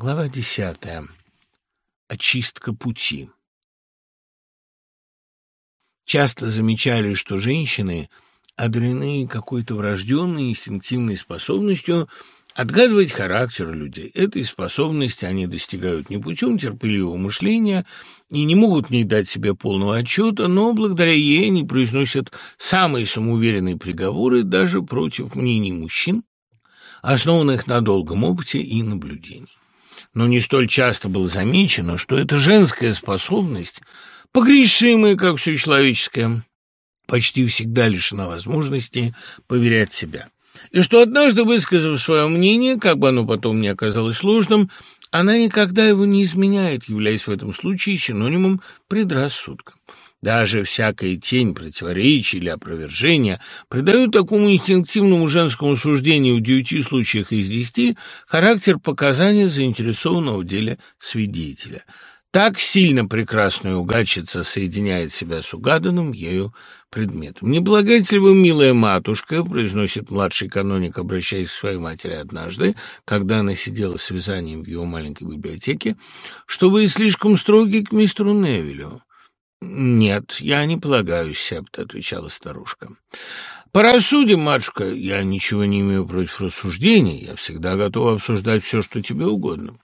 Глава десятая. Очистка пути. Часто замечали, что женщины одарены какой-то врожденной инстинктивной способностью отгадывать характер людей. Этой способности они достигают не путем терпеливого мышления и не могут не дать себе полного отчета, но благодаря ей они произносят самые самоуверенные приговоры даже против мнений мужчин, основанных на долгом опыте и наблюдении но не столь часто было замечено, что эта женская способность, погрешимая, как все человеческое, почти всегда лишена возможности поверять себя. И что однажды, высказав свое мнение, как бы оно потом не оказалось сложным, она никогда его не изменяет, являясь в этом случае синонимом предрассудка. Даже всякая тень противоречия или опровержения придают такому инстинктивному женскому суждению в девяти случаях из десяти характер показания заинтересованного в деле свидетеля. Так сильно прекрасная угадчица соединяет себя с угаданным ею предметом. «Не полагаете ли вы, милая матушка, — произносит младший каноник, обращаясь к своей матери однажды, когда она сидела с вязанием в его маленькой библиотеке, — что вы слишком строги к мистеру Невилю?» «Нет, я не полагаюсь, Септ», — отвечала старушка. «Порассудим, матушка, я ничего не имею против рассуждений, я всегда готова обсуждать все, что тебе угодно».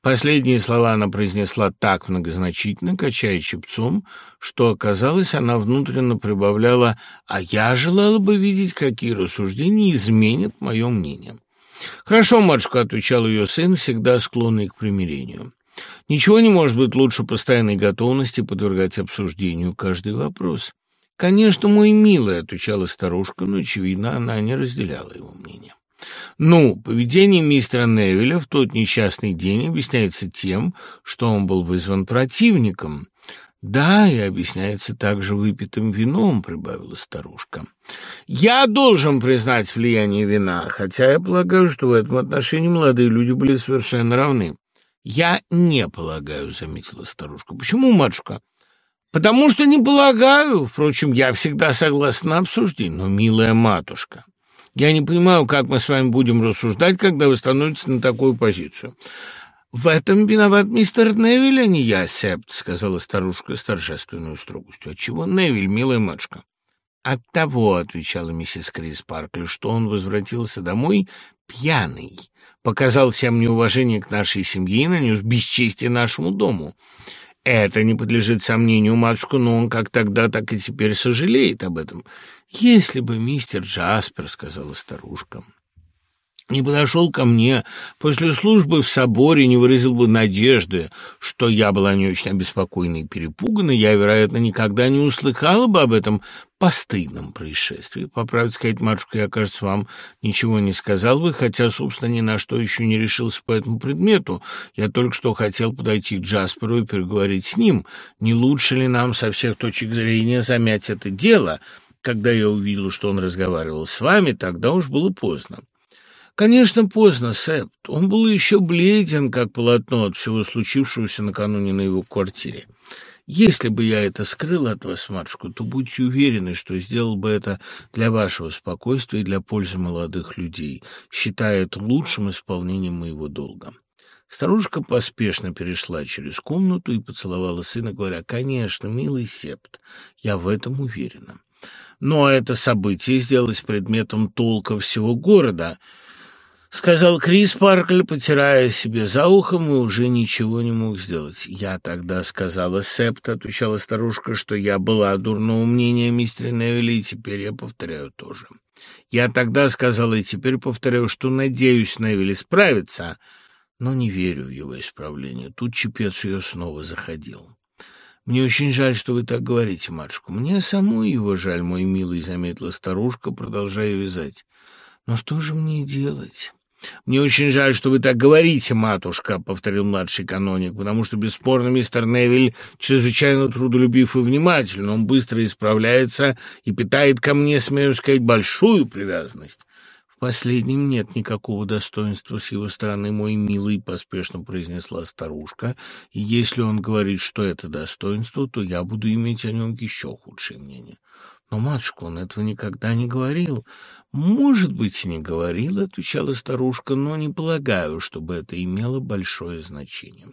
Последние слова она произнесла так многозначительно, качая чепцом, что, оказалось, она внутренно прибавляла «а я желала бы видеть, какие рассуждения изменят мое мнение». «Хорошо, матушка», — отвечал ее сын, всегда склонный к примирению. Ничего не может быть лучше постоянной готовности подвергать обсуждению каждый вопрос. «Конечно, мой милый», — отвечала старушка, но, очевидно, она не разделяла его мнение. Ну, поведение мистера Невилля в тот несчастный день объясняется тем, что он был вызван противником. «Да, и объясняется также выпитым вином», — прибавила старушка. «Я должен признать влияние вина, хотя я полагаю, что в этом отношении молодые люди были совершенно равны. «Я не полагаю», — заметила старушка. «Почему, матушка?» «Потому что не полагаю. Впрочем, я всегда согласна на. Но, милая матушка, я не понимаю, как мы с вами будем рассуждать, когда вы становитесь на такую позицию». «В этом виноват мистер Невиль, а не я, Септ», — сказала старушка с торжественной строгостью. «Отчего Невиль, милая матушка?» «От того», — отвечала миссис Крис Паркли, — «что он возвратился домой пьяный, показал всем неуважение к нашей семье и нанес бесчестие нашему дому. Это не подлежит сомнению, матушка, но он как тогда, так и теперь сожалеет об этом. Если бы мистер Джаспер, — сказала старушка, — не подошел ко мне после службы в соборе, не выразил бы надежды, что я была не очень обеспокоена и перепугана, я, вероятно, никогда не услыхала бы об этом постыдном происшествии. По правде сказать, матушка, я, кажется, вам ничего не сказал бы, хотя, собственно, ни на что еще не решился по этому предмету. Я только что хотел подойти к Джасперу и переговорить с ним. Не лучше ли нам со всех точек зрения замять это дело?» Когда я увидел, что он разговаривал с вами, тогда уж было поздно. Конечно, поздно, Сэп. Он был еще бледен, как полотно от всего случившегося накануне на его квартире. Если бы я это скрыл от вас, матушка, то будьте уверены, что сделал бы это для вашего спокойствия и для пользы молодых людей, считая это лучшим исполнением моего долга. Старушка поспешно перешла через комнату и поцеловала сына, говоря, «Конечно, милый Септ, я в этом уверена». Но это событие сделалось предметом толка всего города —— сказал Крис Паркль, потирая себе за ухом, и уже ничего не мог сделать. «Я тогда сказала Септ», — отвечала старушка, — «что я была дурного мнения мистера Невилля, и теперь я повторяю тоже. Я тогда сказала, и теперь повторяю, что надеюсь, Невиль справится, но не верю в его исправление. Тут чепец ее снова заходил». «Мне очень жаль, что вы так говорите, матушка. Мне самой его жаль, мой милый», — заметила старушка, продолжая вязать. «Но что же мне делать?» «Мне очень жаль, что вы так говорите, матушка», — повторил младший каноник, «потому что, бесспорно, мистер Невиль чрезвычайно трудолюбив и внимательный. Он быстро исправляется и питает ко мне, смею сказать, большую привязанность». «В последнем нет никакого достоинства с его стороны, мой милый», — поспешно произнесла старушка. «И если он говорит, что это достоинство, то я буду иметь о нем еще худшее мнение». Но, матушка, он этого никогда не говорил. Может быть, и не говорил, отвечала старушка, но не полагаю, чтобы это имело большое значение.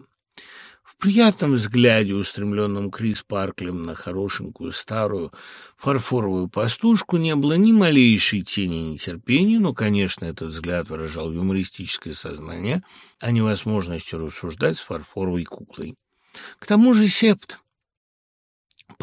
В приятном взгляде, устремленном Крис Парклем на хорошенькую старую фарфоровую пастушку, не было ни малейшей тени нетерпения, но, конечно, этот взгляд выражал юмористическое сознание, а не возможностью рассуждать с фарфоровой куклой. К тому же септ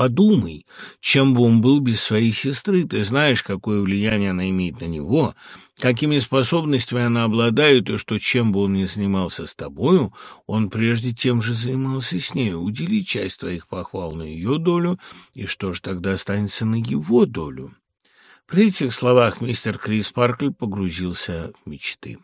Подумай, чем бы он был без своей сестры. Ты знаешь, какое влияние она имеет на него, какими способностями она обладает, и что чем бы он ни занимался с тобою, он прежде тем же занимался с ней. Удели часть твоих похвал на ее долю, и что же тогда останется на его долю? При этих словах мистер Крис Паркль погрузился в мечты.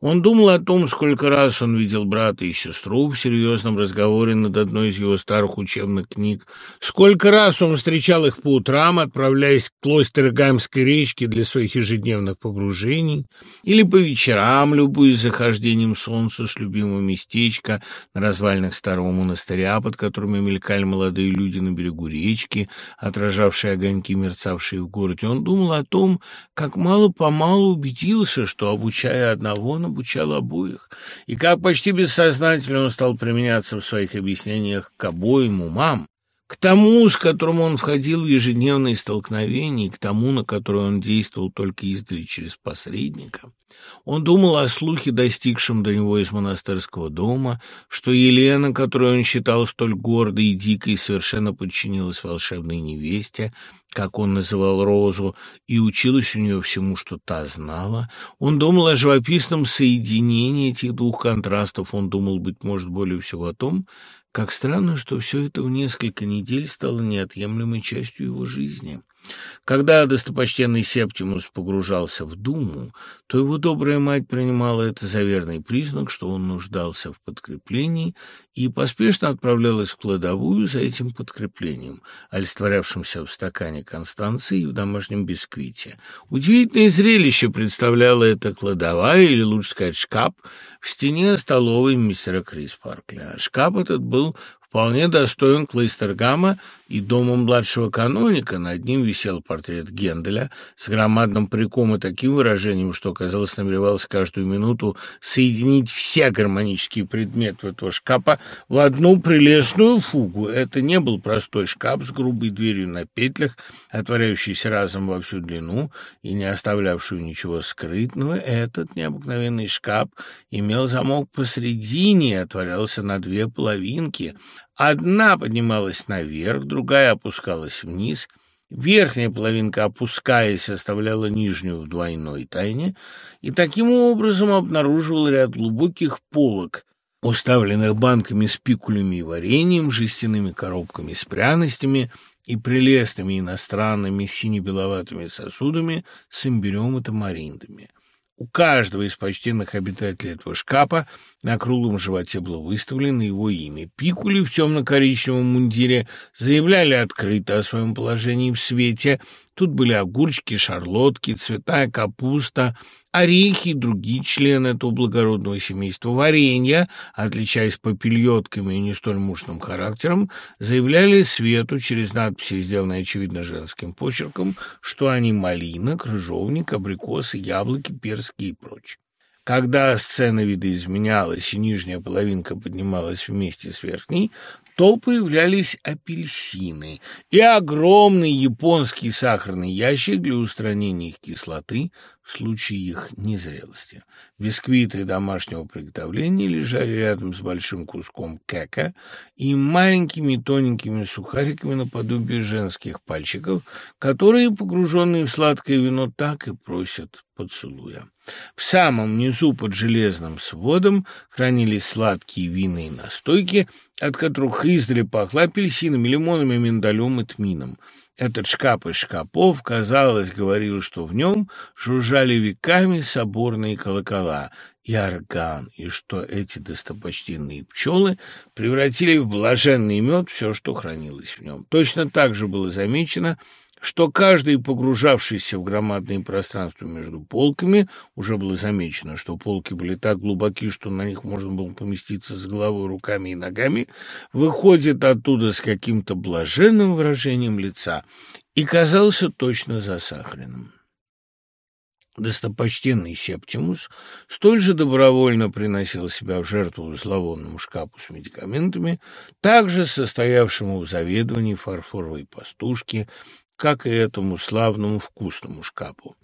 Он думал о том, сколько раз он видел брата и сестру в серьезном разговоре над одной из его старых учебных книг, сколько раз он встречал их по утрам, отправляясь к Клойстергамской речке для своих ежедневных погружений, или по вечерам, любуясь захождением солнца с любимого местечка на развалинах старого монастыря, под которыми мелькали молодые люди на берегу речки, отражавшие огоньки, мерцавшие в городе. Он думал о том, как мало-помалу убедился, что, обучая одного одного, он обучал обоих. И как почти бессознательно он стал применяться в своих объяснениях к обоим умам, к тому, с которым он входил в ежедневные столкновения, и к тому, на который он действовал только издали через посредника. Он думал о слухе, достигшем до него из монастырского дома, что Елена, которую он считал столь гордой и дикой, совершенно подчинилась волшебной невесте, как он называл Розу, и училась у нее всему, что та знала. Он думал о живописном соединении этих двух контрастов, он думал, быть может, более всего о том, как странно, что все это в несколько недель стало неотъемлемой частью его жизни. Когда достопочтенный Септимус погружался в думу, то его добрая мать принимала это за верный признак, что он нуждался в подкреплении, и поспешно отправлялась в кладовую за этим подкреплением, олицетворявшимся в стакане Констанции и в домашнем бисквите. Удивительное зрелище представляло это кладовая, или лучше сказать шкаф, в стене столовой мистера Крис Паркля. Шкаф этот был вполне достоин Клейстергама и дома младшего каноника. Над ним висел портрет Генделя с громадным париком и таким выражением, что, казалось, намеревался каждую минуту соединить все гармонические предметы этого шкафа в одну прелестную фугу. Это не был простой шкаф с грубой дверью на петлях, отворяющийся разом во всю длину и не оставлявшую ничего скрытного. Этот необыкновенный шкаф имел замок посредине и отворялся на две половинки — Одна поднималась наверх, другая опускалась вниз. Верхняя половинка, опускаясь, оставляла нижнюю в двойной тайне, и таким образом обнаруживал ряд глубоких полок, уставленных банками с пикулями и вареньем, жестяными коробками с пряностями и прелестными иностранными сине-беловатыми сосудами с имбирем и тамариндами. У каждого из почтенных обитателей этого шкафа на круглом животе было выставлено его имя. Пикули в темно-коричневом мундире заявляли открыто о своем положении в свете. Тут были огурчики, шарлотки, цветная капуста, орехи и другие члены этого благородного семейства. Варенья, отличаясь попельотками и не столь мощным характером, заявляли свету через надписи, сделанные, очевидно, женским почерком, что они малина, крыжовник, абрикосы, яблоки, перские и прочее. Когда сцена видоизменялась и нижняя половинка поднималась вместе с верхней, то появлялись апельсины и огромный японский сахарный ящик для устранения их кислоты в случае их незрелости. Бисквиты домашнего приготовления лежали рядом с большим куском кека и маленькими тоненькими сухариками наподобие женских пальчиков, которые, погруженные в сладкое вино, так и просят поцелуя. В самом низу под железным сводом хранились сладкие винные настойки, от которых издали пахло апельсинами, лимонами, миндалем и тмином. Этот шкаф из шкапов, казалось, говорил, что в нем жужжали веками соборные колокола и орган, и что эти достопочтенные пчелы превратили в блаженный мед все, что хранилось в нем. Точно так же было замечено, что каждый, погружавшийся в громадные пространства между полками, уже было замечено, что полки были так глубоки, что на них можно было поместиться с головой, руками и ногами, выходит оттуда с каким-то блаженным выражением лица и казался точно засахаренным. Достопочтенный Септимус столь же добровольно приносил себя в жертву зловонному шкафу с медикаментами, также состоявшему в заведовании фарфоровой пастушки, как и этому славному вкусному шкафу.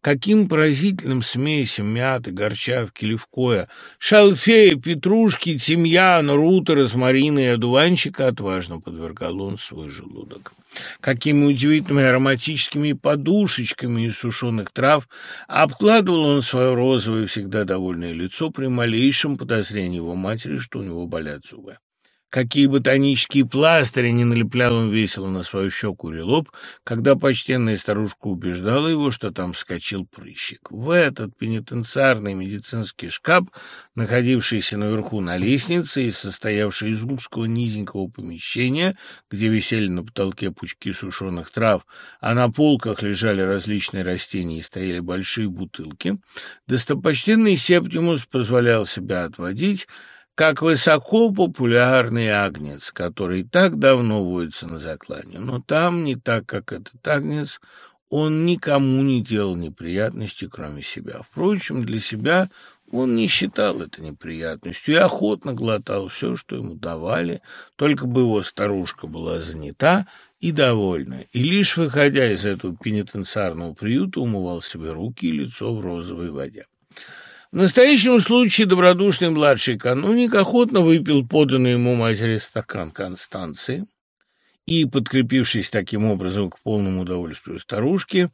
Каким поразительным смесям мяты, горчавки, левкоя, шалфея, петрушки, тимьяна, рута, розмарина и одуванчика отважно подвергал он свой желудок. Какими удивительными ароматическими подушечками из сушеных трав обкладывал он свое розовое всегда довольное лицо при малейшем подозрении его матери, что у него болят зубы. Какие ботанические пластыри не налеплял он весело на свою щеку или лоб, когда почтенная старушка убеждала его, что там вскочил прыщик. В этот пенитенциарный медицинский шкаф, находившийся наверху на лестнице и состоявший из узкого низенького помещения, где висели на потолке пучки сушеных трав, а на полках лежали различные растения и стояли большие бутылки, достопочтенный Септимус позволял себя отводить, как высоко популярный агнец, который так давно водится на заклане. Но там, не так, как этот агнец, он никому не делал неприятностей, кроме себя. Впрочем, для себя он не считал это неприятностью и охотно глотал все, что ему давали, только бы его старушка была занята и довольна, и лишь выходя из этого пенитенциарного приюта умывал себе руки и лицо в розовой воде. В настоящем случае добродушный младший кануник охотно выпил поданный ему матери стакан Констанции и, подкрепившись таким образом к полному удовольствию старушки,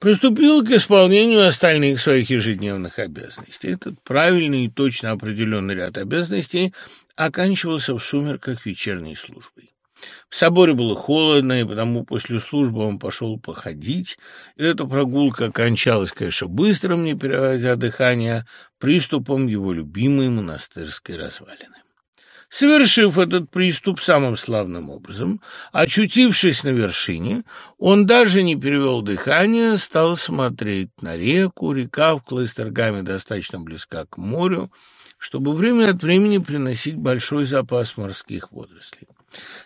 приступил к исполнению остальных своих ежедневных обязанностей. Этот правильный и точно определенный ряд обязанностей оканчивался в сумерках вечерней службой. В соборе было холодно, и потому после службы он пошел походить. И эта прогулка кончалась, конечно, быстрым, не переводя дыхания, приступом его любимой монастырской развалины. Совершив этот приступ самым славным образом, очутившись на вершине, он даже не перевел дыхание, стал смотреть на реку. Река в Клайстергаме достаточно близка к морю, чтобы время от времени приносить большой запас морских водорослей.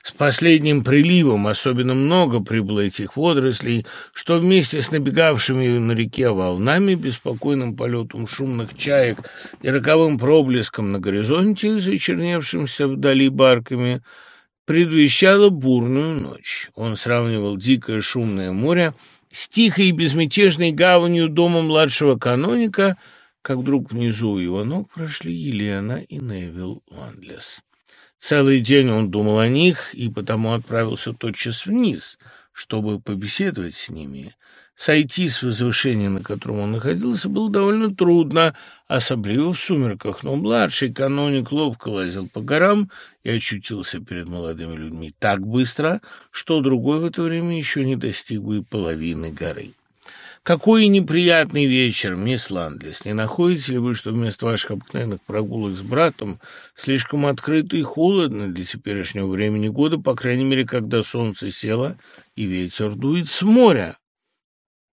С последним приливом особенно много прибыло этих водорослей, что вместе с набегавшими на реке волнами, беспокойным полетом шумных чаек и роковым проблеском на горизонте, зачерневшимся вдали барками, предвещало бурную ночь. Он сравнивал дикое шумное море с тихой и безмятежной гаванью дома младшего каноника, как вдруг внизу его ног прошли Елена и Невил Ландлес. Целый день он думал о них и потому отправился тотчас вниз, чтобы побеседовать с ними. Сойти с возвышения, на котором он находился, было довольно трудно, особенно в сумерках, но младший каноник ловко лазил по горам и очутился перед молодыми людьми так быстро, что другой в это время еще не достиг бы половины горы. Какой неприятный вечер, мисс Ландлес. Не находите ли вы, что вместо ваших обыкновенных прогулок с братом слишком открыто и холодно для теперешнего времени года, по крайней мере, когда солнце село и ветер дует с моря?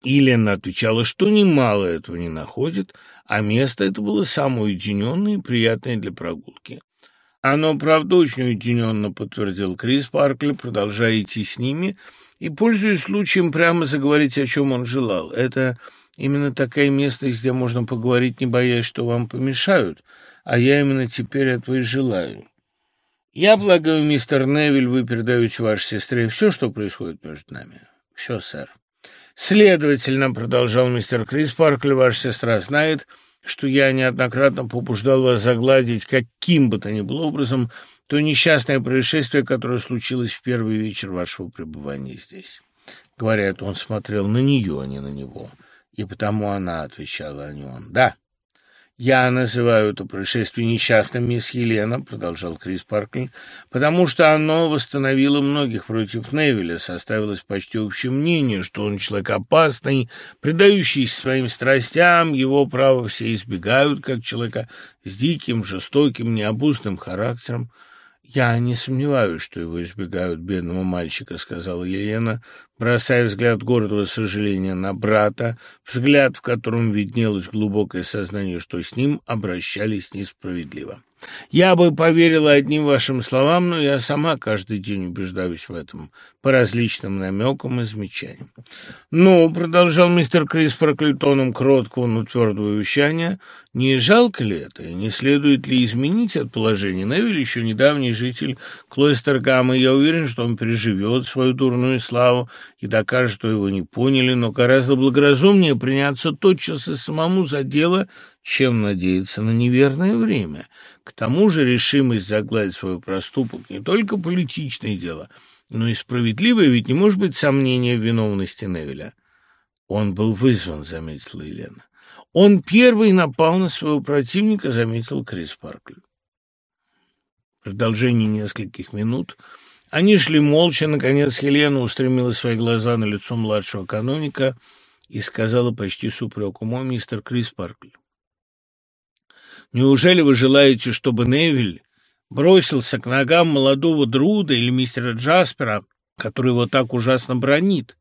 Елена отвечала, что немало этого не находит, а место это было самое уединенное и приятное для прогулки. Оно, правда, очень уединенно, подтвердил Крис Паркли, продолжая идти с ними – и, пользуясь случаем, прямо заговорить, о чем он желал. Это именно такая местность, где можно поговорить, не боясь, что вам помешают, а я именно теперь этого и желаю. Я полагаю, мистер Невиль, вы передаете вашей сестре все, что происходит между нами? Все, сэр. Следовательно, продолжал мистер Крис Паркли, ваша сестра знает, что я неоднократно побуждал вас загладить каким бы то ни было образом то несчастное происшествие, которое случилось в первый вечер вашего пребывания здесь. Говорят, он смотрел на нее, а не на него, и потому она отвечала, а не. Да, «Я называю это происшествие несчастным, мисс Елена», — продолжал Крис Паркли, «потому что оно восстановило многих против Невилля, составилось почти общее мнение, что он человек опасный, предающийся своим страстям, его право все избегают, как человека с диким, жестоким, необузным характером. «Я не сомневаюсь, что его избегают бедного мальчика», — сказала Елена, бросая взгляд гордого сожаления на брата, взгляд, в котором виднелось глубокое сознание, что с ним обращались несправедливо. Я бы поверила одним вашим словам, но я сама каждый день убеждаюсь в этом по различным намекам и замечаниям. «Ну», — продолжал мистер Крис проклятоном кроткого, но твердого вещания, «не жалко ли это, и не следует ли изменить это положение? Невиль еще недавний житель Клойстергама, и я уверен, что он переживет свою дурную славу и докажет, что его не поняли, но гораздо благоразумнее приняться тотчас и самому за дело, чем надеяться на неверное время. К тому же решимость загладить свой проступок не только политичное дело, но и справедливое, ведь не может быть сомнения в виновности Невеля. Он был вызван, заметила Елена. Он первый напал на своего противника, заметил Крис Паркль. В продолжении нескольких минут они шли молча. Наконец Елена устремила свои глаза на лицо младшего каноника и сказала почти с упреком, «О, мистер Крис Паркль, Неужели вы желаете, чтобы Невиль бросился к ногам молодого Друда или мистера Джаспера, который его так ужасно бронит?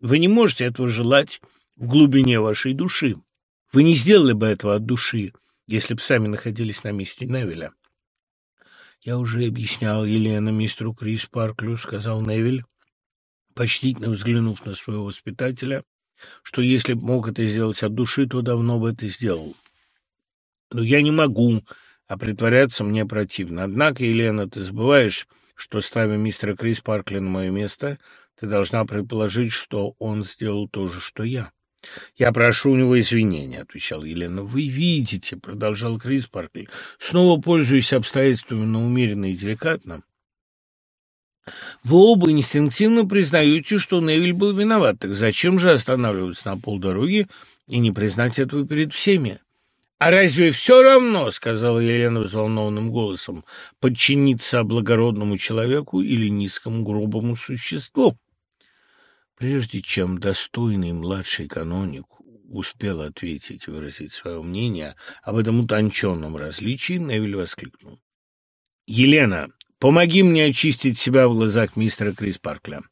Вы не можете этого желать в глубине вашей души. Вы не сделали бы этого от души, если бы сами находились на месте Невиля. «Я уже объяснял Елена мистеру Крис Парклю», — сказал Невиль, почтительно взглянув на своего воспитателя, что если бы мог это сделать от души, то давно бы это сделал. Но я не могу, а притворяться мне противно. Однако, Елена, ты забываешь, что, ставя мистера Крис Паркли на мое место, ты должна предположить, что он сделал то же, что я. «Я прошу у него извинения», — отвечал Елена. «Вы видите», — продолжал Крис Паркли, снова пользуясь обстоятельствами, но умеренно и деликатно. «Вы оба инстинктивно признаете, что Невиль был виноват. Так зачем же останавливаться на полдороги и не признать этого перед всеми?» «А разве все равно, — сказала Елена взволнованным голосом, — подчиниться благородному человеку или низкому грубому существу?» Прежде чем достойный младший каноник успел ответить и выразить свое мнение об этом утонченном различии, Невиль воскликнул. «Елена, помоги мне очистить себя в глазах мистера Крис Паркля.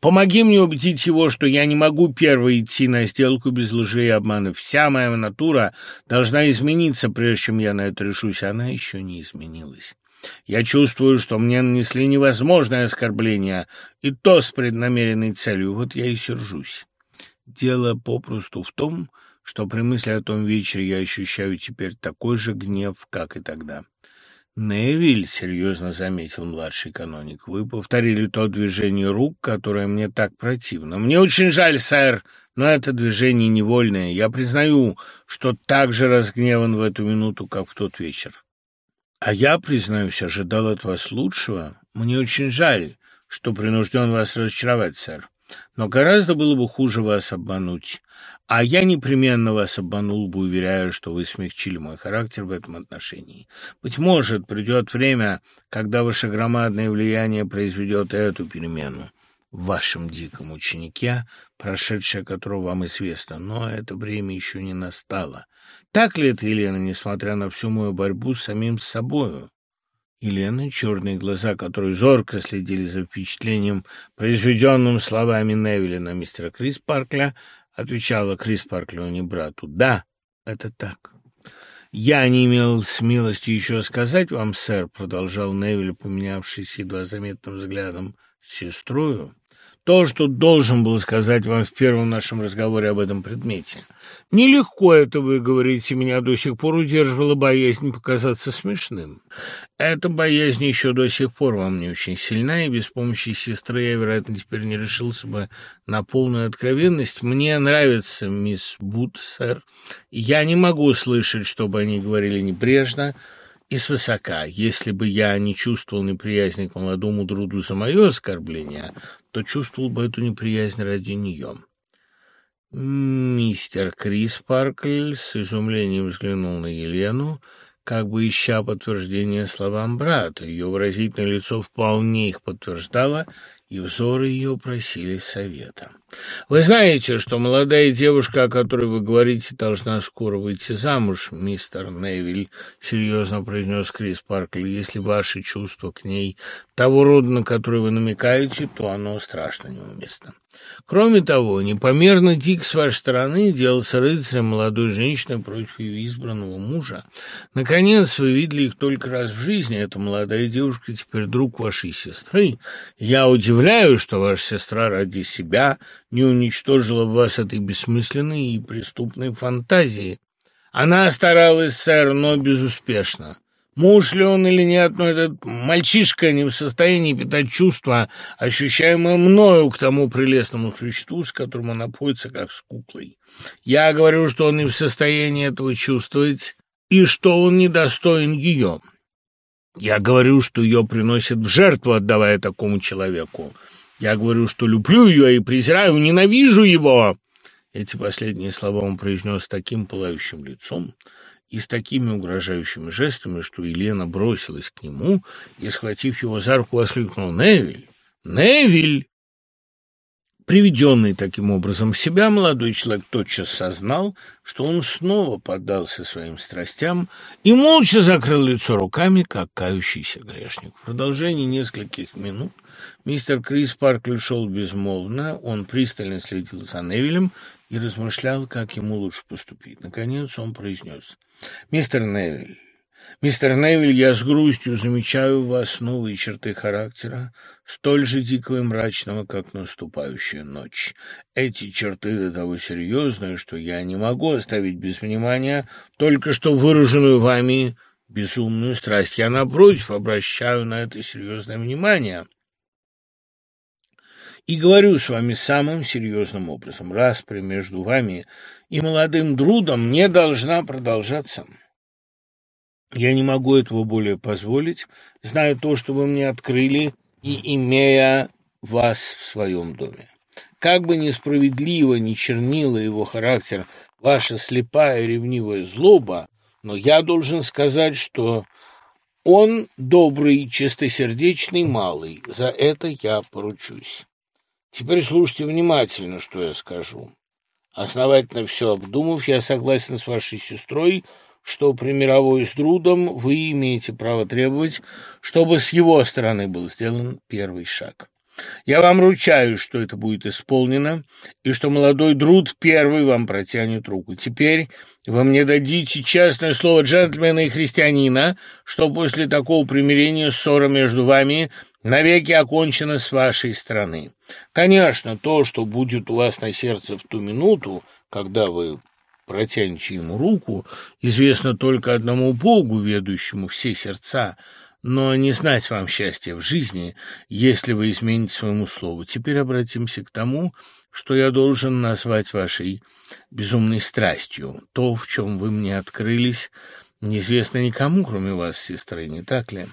Помоги мне убедить его, что я не могу первой идти на сделку без лжи и обмана. Вся моя натура должна измениться, прежде чем я на это решусь. Она еще не изменилась. Я чувствую, что мне нанесли невозможное оскорбление, и то с преднамеренной целью. Вот я и сержусь. Дело попросту в том, что при мысли о том вечере я ощущаю теперь такой же гнев, как и тогда. «Невиль», — серьезно заметил младший каноник, — «вы повторили то движение рук, которое мне так противно. Мне очень жаль, сэр, но это движение невольное. Я признаю, что так же разгневан в эту минуту, как в тот вечер. А я, признаюсь, ожидал от вас лучшего. Мне очень жаль, что принужден вас разочаровать, сэр. Но гораздо было бы хуже вас обмануть. А я непременно вас обманул бы, уверяя, что вы смягчили мой характер в этом отношении. Быть может, придет время, когда ваше громадное влияние произведет эту перемену в вашем диком ученике, прошедшее которого вам известно, но это время еще не настало. Так ли это, Елена, несмотря на всю мою борьбу с самим собою? Елена, черные глаза, которые зорко следили за впечатлением, произведенным словами Невилля на мистера Крис Паркля, отвечала Крис Парклони брату. «Да, это так». «Я не имел смелости еще сказать вам, сэр», — продолжал Невиль, поменявшись едва заметным взглядом с сестрою, то, что должен был сказать вам в первом нашем разговоре об этом предмете. Нелегко это вы говорите, меня до сих пор удерживала боязнь показаться смешным. Эта боязнь еще до сих пор вам не очень сильна, и без помощи сестры я, вероятно, теперь не решился бы на полную откровенность. Мне нравится мисс Бут, сэр. Я не могу слышать, чтобы они говорили небрежно, и свысока. Если бы я не чувствовал неприязни к молодому друду за мое оскорбление, то чувствовал бы эту неприязнь ради нее. Мистер Крис Паркль с изумлением взглянул на Елену, как бы ища подтверждения словам брата. Ее выразительное лицо вполне их подтверждало, и взоры ее просили совета. «Вы знаете, что молодая девушка, о которой вы говорите, должна скоро выйти замуж, мистер Невиль», — серьезно произнес Крис Паркли. «Если ваши чувства к ней того рода, на который вы намекаете, то оно страшно неуместно. Кроме того, непомерно дик с вашей стороны делаться рыцарем молодой женщины против ее избранного мужа. Наконец, вы видели их только раз в жизни. Эта молодая девушка теперь друг вашей сестры. Я удивляюсь, что ваша сестра ради себя не уничтожила вас этой бессмысленной и преступной фантазии. Она старалась, сэр, но безуспешно. Муж ли он или нет, но этот мальчишка не в состоянии питать чувства, ощущаемые мною к тому прелестному существу, с которым он обходится как с куклой. Я говорю, что он не в состоянии этого чувствовать и что он недостоин ее. Я говорю, что ее приносят в жертву, отдавая такому человеку. Я говорю, что люблю ее и презираю, ненавижу его. Эти последние слова он произнес таким пылающим лицом, и с такими угрожающими жестами, что Елена бросилась к нему и, схватив его за руку, воскликнула «Невиль! Невиль!» Приведенный таким образом в себя, молодой человек тотчас сознал, что он снова поддался своим страстям и молча закрыл лицо руками, как кающийся грешник. В продолжении нескольких минут мистер Крис Паркли шел безмолвно, он пристально следил за Невилем и размышлял, как ему лучше поступить. Наконец он произнес «Мистер Невиль, мистер Невиль, я с грустью замечаю у вас новые черты характера, столь же дикого и мрачного, как наступающая ночь. Эти черты до того серьезные, что я не могу оставить без внимания только что выраженную вами безумную страсть. Я, напротив, обращаю на это серьезное внимание» и говорю с вами самым серьезным образом. Распри между вами и молодым Друдом не должна продолжаться. Я не могу этого более позволить, зная то, что вы мне открыли, и имея вас в своем доме. Как бы несправедливо ни чернила его характер ваша слепая ревнивая злоба, но я должен сказать, что он добрый, чистосердечный малый, за это я поручусь. Теперь слушайте внимательно, что я скажу. Основательно все обдумав, я согласен с вашей сестрой, что при мировой с трудом вы имеете право требовать, чтобы с его стороны был сделан первый шаг. Я вам ручаюсь, что это будет исполнено, и что молодой Друд первый вам протянет руку. Теперь вы мне дадите честное слово джентльмена и христианина, что после такого примирения ссора между вами навеки окончена с вашей стороны. Конечно, то, что будет у вас на сердце в ту минуту, когда вы протянете ему руку, известно только одному Богу, ведущему все сердца, но не знать вам счастья в жизни, если вы измените своему слову. Теперь обратимся к тому, что я должен назвать вашей безумной страстью. То, в чем вы мне открылись, неизвестно никому, кроме вас, сестры, не так ли?»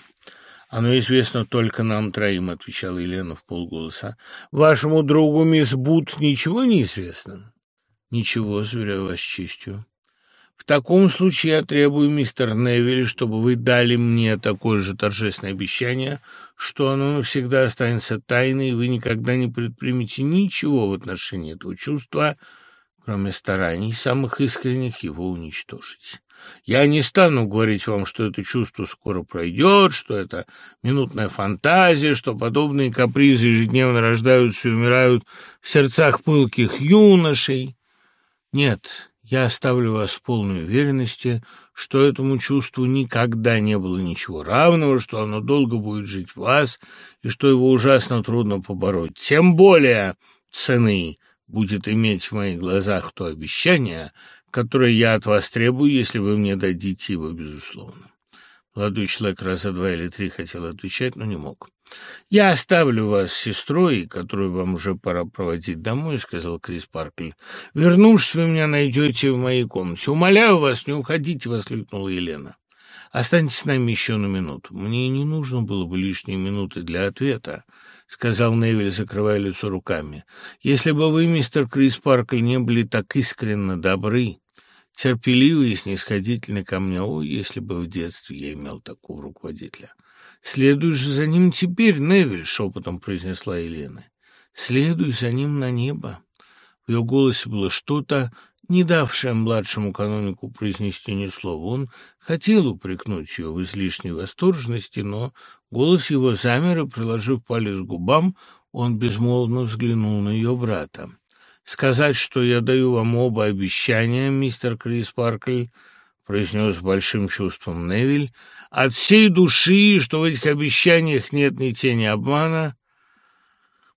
«Оно известно только нам троим», — отвечала Елена в полголоса. «Вашему другу мисс Бут ничего не известно?» «Ничего, заверяю вас честью». В таком случае я требую, мистер Невиль, чтобы вы дали мне такое же торжественное обещание, что оно навсегда останется тайной, и вы никогда не предпримете ничего в отношении этого чувства, кроме стараний самых искренних его уничтожить. Я не стану говорить вам, что это чувство скоро пройдет, что это минутная фантазия, что подобные капризы ежедневно рождаются и умирают в сердцах пылких юношей. Нет, я оставлю вас в полной уверенности, что этому чувству никогда не было ничего равного, что оно долго будет жить в вас и что его ужасно трудно побороть. Тем более цены будет иметь в моих глазах то обещание, которое я от вас требую, если вы мне дадите его, безусловно. Молодой человек раза два или три хотел отвечать, но не мог. «Я оставлю вас с сестрой, которую вам уже пора проводить домой», — сказал Крис Паркль. «Вернувшись, вы меня найдете в моей комнате. Умоляю вас, не уходите», — воскликнула Елена. «Останьтесь с нами еще на минуту. Мне не нужно было бы лишние минуты для ответа», — сказал Невиль, закрывая лицо руками. «Если бы вы, мистер Крис Паркль, не были так искренне добры, терпеливый и снисходительный ко мне. О, если бы в детстве я имел такого руководителя. «Следуй же за ним теперь, Невель», — шепотом произнесла Елена. «Следуй за ним на небо». В ее голосе было что-то, не давшее младшему канонику произнести ни слова. Он хотел упрекнуть ее в излишней восторженности, но голос его замер, и, приложив палец к губам, он безмолвно взглянул на ее брата. «Сказать, что я даю вам оба обещания, мистер Крис Паркль», — произнес с большим чувством Невиль, — «от всей души, что в этих обещаниях нет ни тени обмана,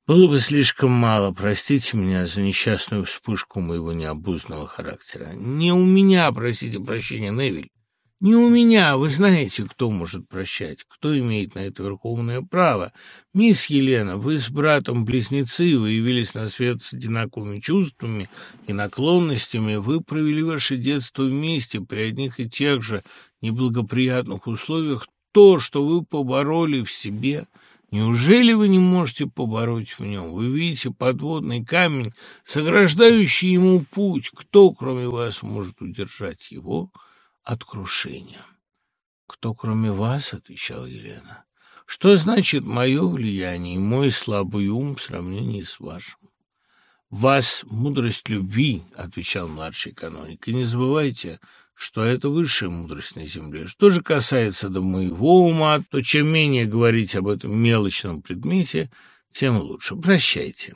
было бы слишком мало, простите меня за несчастную вспышку моего необузного характера. Не у меня, простите прощения, Невиль, не у меня, вы знаете, кто может прощать, кто имеет на это верховное право. Мисс Елена, вы с братом-близнецы, вы явились на свет с одинаковыми чувствами и наклонностями, вы провели ваше детство вместе при одних и тех же неблагоприятных условиях. То, что вы побороли в себе, неужели вы не можете побороть в нем? Вы видите подводный камень, сограждающий ему путь. Кто, кроме вас, может удержать его?» От крушения. «Кто, кроме вас?» — отвечала Елена. «Что значит мое влияние и мой слабый ум в сравнении с вашим?» «Вас мудрость любви», — отвечал младший каноник, — «и не забывайте, что это высшая мудрость на земле. Что же касается до моего ума, то чем менее говорить об этом мелочном предмете, тем лучше. Прощайте».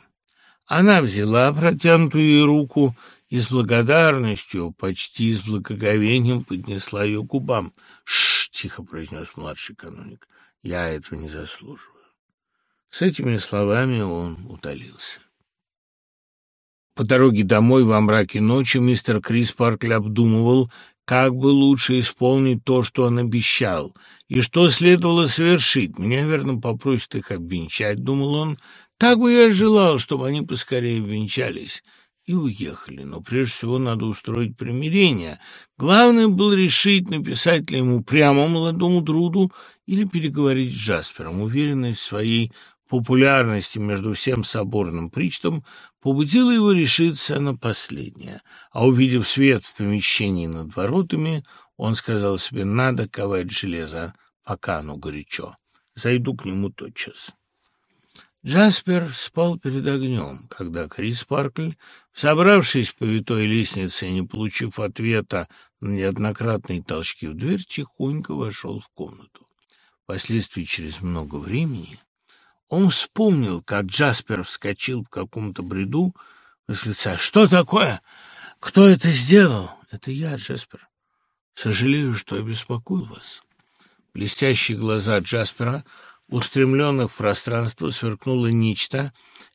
Она взяла протянутую ей руку и с благодарностью, почти с благоговением поднесла ее к губам. «Ш!» — тихо произнес младший каноник. «Я этого не заслуживаю». С этими словами он удалился. По дороге домой во мраке ночи мистер Крис Паркли обдумывал, как бы лучше исполнить то, что он обещал, и что следовало совершить. Меня, верно, попросят их обвенчать, думал он. Так бы я желал, чтобы они поскорее венчались и уехали. Но прежде всего надо устроить примирение. Главное было решить, написать ли ему прямо молодому Друду или переговорить с Джаспером. Уверенность в своей популярности между всем соборным причтом побудила его решиться на последнее. А увидев свет в помещении над воротами, он сказал себе, надо ковать железо, пока оно горячо. Зайду к нему тотчас. Джаспер спал перед огнем, когда Крис Паркль, собравшись по витой лестнице и не получив ответа на неоднократные толчки в дверь, тихонько вошел в комнату. Впоследствии, через много времени, он вспомнил, как Джаспер вскочил в каком-то бреду, восклицая «Что такое? Кто это сделал?» «Это я, Джаспер. Сожалею, что обеспокоил вас». Блестящие глаза Джаспера — устремленных в пространство сверкнуло нечто,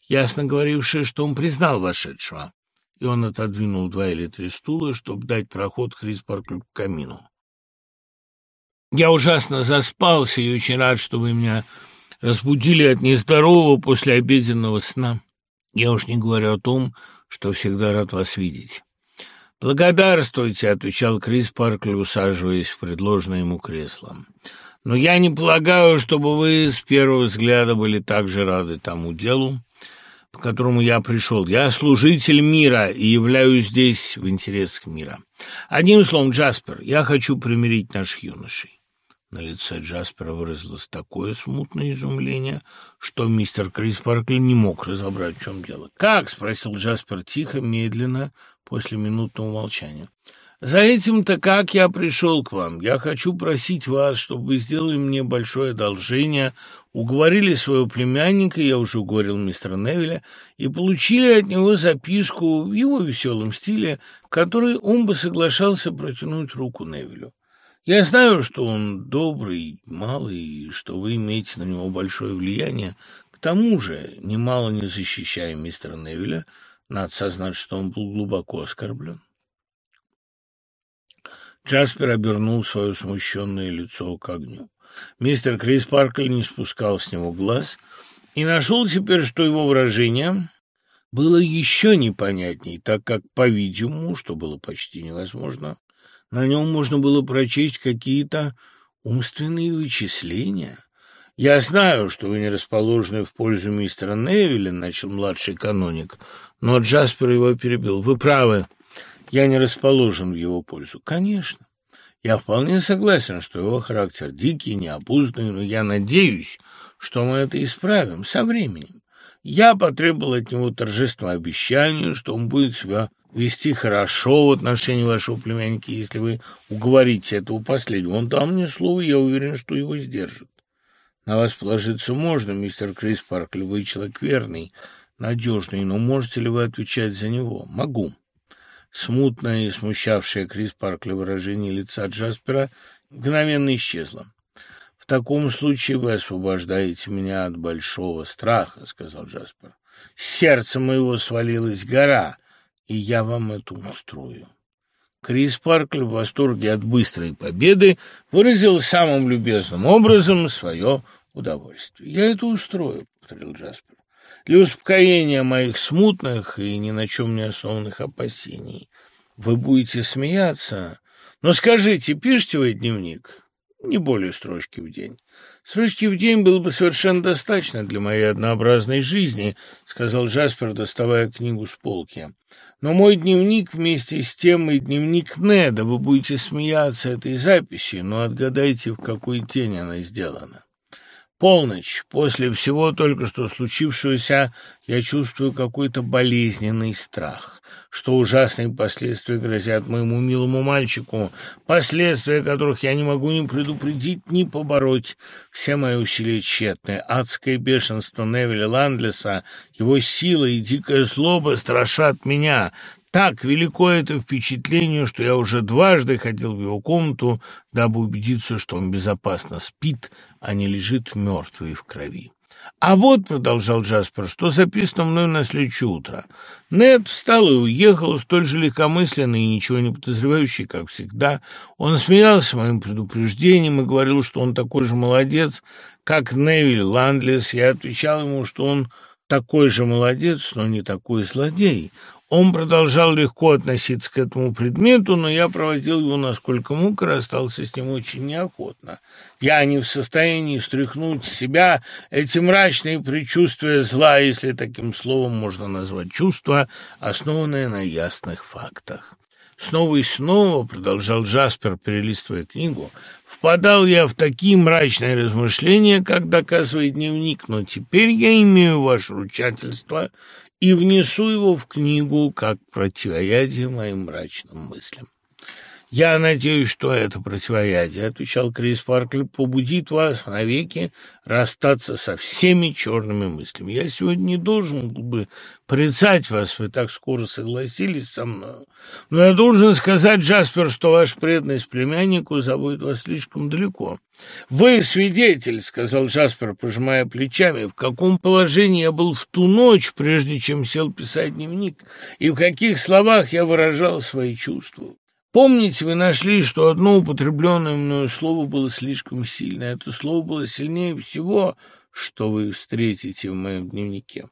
ясно говорившее, что он признал вошедшего, и он отодвинул два или три стула, чтобы дать проход Хриспарку к камину. «Я ужасно заспался и очень рад, что вы меня разбудили от нездорового послеобеденного сна. Я уж не говорю о том, что всегда рад вас видеть». «Благодарствуйте», — отвечал Крис Паркли, усаживаясь в предложенное ему кресло. Но я не полагаю, чтобы вы с первого взгляда были так же рады тому делу, по которому я пришел. Я служитель мира и являюсь здесь в интересах мира. Одним словом, Джаспер, я хочу примирить наших юношей. На лице Джаспера выразилось такое смутное изумление, что мистер Крис Паркли не мог разобрать, в чем дело. «Как?» — спросил Джаспер тихо, медленно, после минутного молчания. За этим-то как я пришел к вам. Я хочу просить вас, чтобы вы сделали мне большое одолжение, уговорили своего племянника, я уже уговорил мистера Невилля, и получили от него записку в его веселом стиле, в которой он бы соглашался протянуть руку Невилю. Я знаю, что он добрый, малый, и что вы имеете на него большое влияние. К тому же, немало не защищая мистера Невилля, надо сознать, что он был глубоко оскорблен. Джаспер обернул свое смущенное лицо к огню. Мистер Крис Паркль не спускал с него глаз и нашел теперь, что его выражение было еще непонятней, так как, по-видимому, что было почти невозможно, на нем можно было прочесть какие-то умственные вычисления. «Я знаю, что вы не расположены в пользу мистера Невилля», — начал младший каноник, но Джаспер его перебил. «Вы правы». Я не расположен в его пользу. Конечно. Я вполне согласен, что его характер дикий, необузданный, но я надеюсь, что мы это исправим со временем. Я потребовал от него торжественного обещания, что он будет себя вести хорошо в отношении вашего племянника, если вы уговорите этого последнего. Он дал мне слово, я уверен, что его сдержит. На вас положиться можно, мистер Крис Парк, вы человек верный, надежный, но можете ли вы отвечать за него? Могу. Смутное и смущавшее Крис Паркли выражение лица Джаспера мгновенно исчезло. «В таком случае вы освобождаете меня от большого страха», — сказал Джаспер. «С сердца моего свалилась гора, и я вам это устрою». Крис Паркли в восторге от быстрой победы выразил самым любезным образом свое удовольствие. «Я это устрою», — повторил Джаспер для успокоения моих смутных и ни на чем не основанных опасений. Вы будете смеяться, но скажите, пишите вы дневник? Не более строчки в день. Строчки в день было бы совершенно достаточно для моей однообразной жизни, сказал Джаспер, доставая книгу с полки. Но мой дневник вместе с тем и дневник Неда, вы будете смеяться этой записи, но отгадайте, в какой день она сделана. Полночь. После всего только что случившегося я чувствую какой-то болезненный страх, что ужасные последствия грозят моему милому мальчику, последствия которых я не могу ни предупредить, ни побороть. Все мои усилия тщетны. Адское бешенство Невиля Ландлеса, его сила и дикая злоба страшат меня. Так велико это впечатление, что я уже дважды ходил в его комнату, дабы убедиться, что он безопасно спит, а не лежит мертвый в крови. «А вот», — продолжал Джаспер, — «что записано мной на следующее утро. Нед встал и уехал, столь же легкомысленный и ничего не подозревающий, как всегда. Он смеялся моим предупреждением и говорил, что он такой же молодец, как Невиль Ландлес. Я отвечал ему, что он такой же молодец, но не такой злодей. Он продолжал легко относиться к этому предмету, но я проводил его насколько мог и расстался с ним очень неохотно. Я не в состоянии стряхнуть с себя эти мрачные предчувствия зла, если таким словом можно назвать чувство, основанное на ясных фактах. Снова и снова, продолжал Джаспер, перелистывая книгу, впадал я в такие мрачные размышления, как доказывает дневник, но теперь я имею ваше ручательство и внесу его в книгу как противоядие моим мрачным мыслям. «Я надеюсь, что это противоядие», — отвечал Крис Паркли, — «побудит вас навеки расстаться со всеми черными мыслями. Я сегодня не должен был бы порицать вас, вы так скоро согласились со мной. Но я должен сказать, Джаспер, что ваша преданность племяннику заводит вас слишком далеко. «Вы свидетель», — сказал Джаспер, пожимая плечами, «в каком положении я был в ту ночь, прежде чем сел писать дневник, и в каких словах я выражал свои чувства. Помните, вы нашли, что одно употребленное мною слово было слишком сильно. Это слово было сильнее всего, что вы встретите в моем дневнике.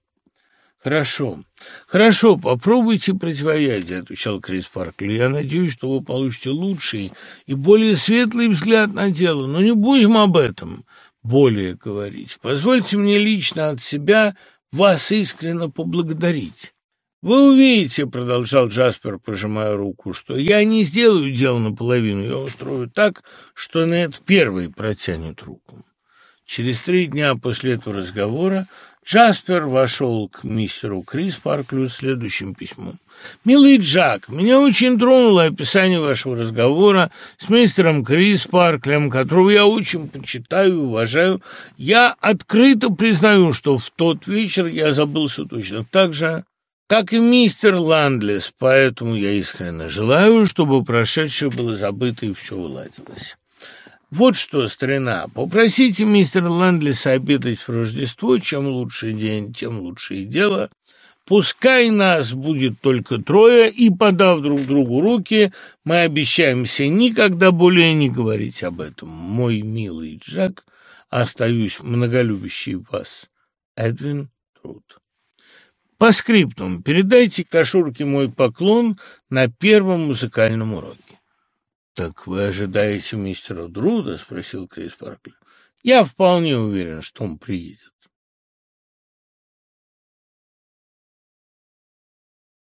«Хорошо, хорошо, попробуйте противоядие», — отвечал Крис Паркли. «Я надеюсь, что вы получите лучший и более светлый взгляд на дело, но не будем об этом более говорить. Позвольте мне лично от себя вас искренне поблагодарить». «Вы увидите», — продолжал Джаспер, пожимая руку, «что я не сделаю дело наполовину, я устрою так, что Нед первый протянет руку». Через три дня после этого разговора Джаспер вошел к мистеру Крис Парклю с следующим письмом. «Милый Джак, меня очень тронуло описание вашего разговора с мистером Крис Парклем, которого я очень почитаю и уважаю. Я открыто признаю, что в тот вечер я забылся точно так же, как и мистер Ландлес, поэтому я искренне желаю, чтобы прошедшее было забыто и все уладилось. Вот что, старина, попросите мистера Ландлеса обедать в Рождество, чем лучший день, тем лучшее дело. Пускай нас будет только трое, и, подав друг другу руки, мы обещаемся никогда более не говорить об этом. Мой милый Джек, остаюсь многолюбящий вас. Эдвин Труд. По скриптум передайте Кашурке мой поклон на первом музыкальном уроке. «Так вы ожидаете мистера Друда?» — спросил Крис Паркли. «Я вполне уверен, что он приедет».